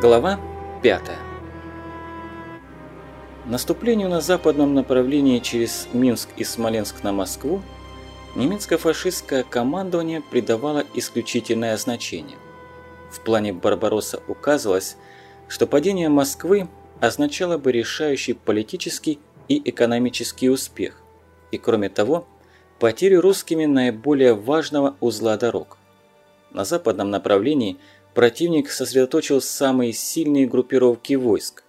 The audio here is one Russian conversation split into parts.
Глава 5 Наступлению на западном направлении через Минск и Смоленск на Москву немецко-фашистское командование придавало исключительное значение. В плане Барбаросса указывалось, что падение Москвы означало бы решающий политический и экономический успех, и кроме того, потерю русскими наиболее важного узла дорог. На западном направлении – противник сосредоточил самые сильные группировки войск.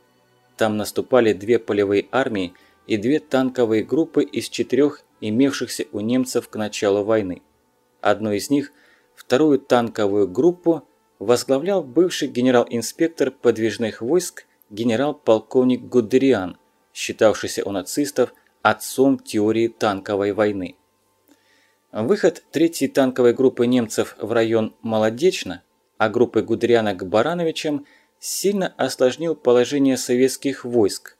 Там наступали две полевые армии и две танковые группы из четырех имевшихся у немцев к началу войны. Одну из них, вторую танковую группу, возглавлял бывший генерал-инспектор подвижных войск генерал-полковник Гудериан, считавшийся у нацистов отцом теории танковой войны. Выход третьей танковой группы немцев в район Молодечно а группы Гудериана к Барановичам сильно осложнил положение советских войск,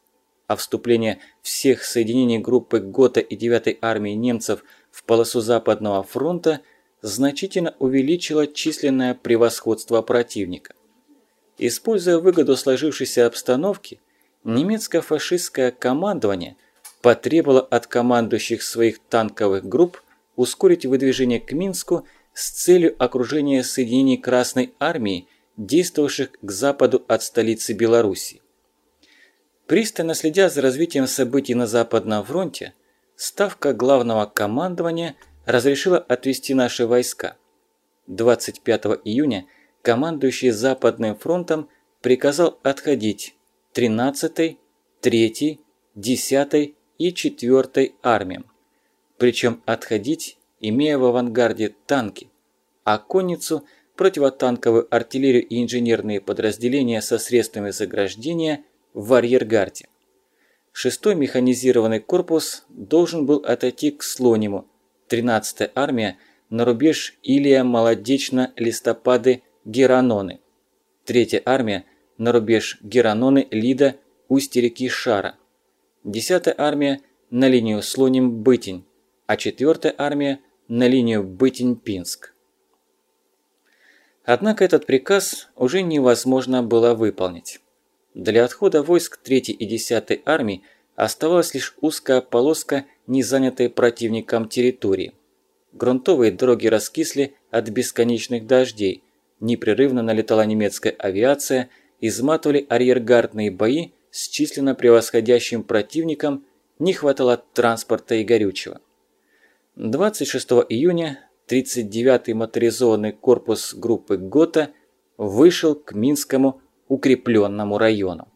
а вступление всех соединений группы ГОТА и 9-й армии немцев в полосу Западного фронта значительно увеличило численное превосходство противника. Используя выгоду сложившейся обстановки, немецко-фашистское командование потребовало от командующих своих танковых групп ускорить выдвижение к Минску с целью окружения соединений Красной Армии, действовавших к западу от столицы Беларуси. Пристально следя за развитием событий на Западном фронте, Ставка Главного командования разрешила отвести наши войска. 25 июня командующий Западным фронтом приказал отходить 13-й, 3-й, 10-й и 4-й армиям. Причем отходить имея в авангарде танки, а конницу, противотанковую артиллерию и инженерные подразделения со средствами заграждения в арьергарде. Шестой механизированный корпус должен был отойти к Слониму, 13-я армия на рубеж Илия, Молодечно, Листопады, Гераноны, Третья армия на рубеж Гераноны, Лида, устье реки Шара, 10-я армия на линию Слоним-Бытень, а 4-я армия на линию Бытень-Пинск. Однако этот приказ уже невозможно было выполнить. Для отхода войск 3 и 10 армий оставалась лишь узкая полоска, не занятой противником территории. Грунтовые дороги раскисли от бесконечных дождей, непрерывно налетала немецкая авиация, изматывали арьергардные бои с численно превосходящим противником, не хватало транспорта и горючего. 26 июня 39-й моторизованный корпус группы ГОТА вышел к Минскому укрепленному району.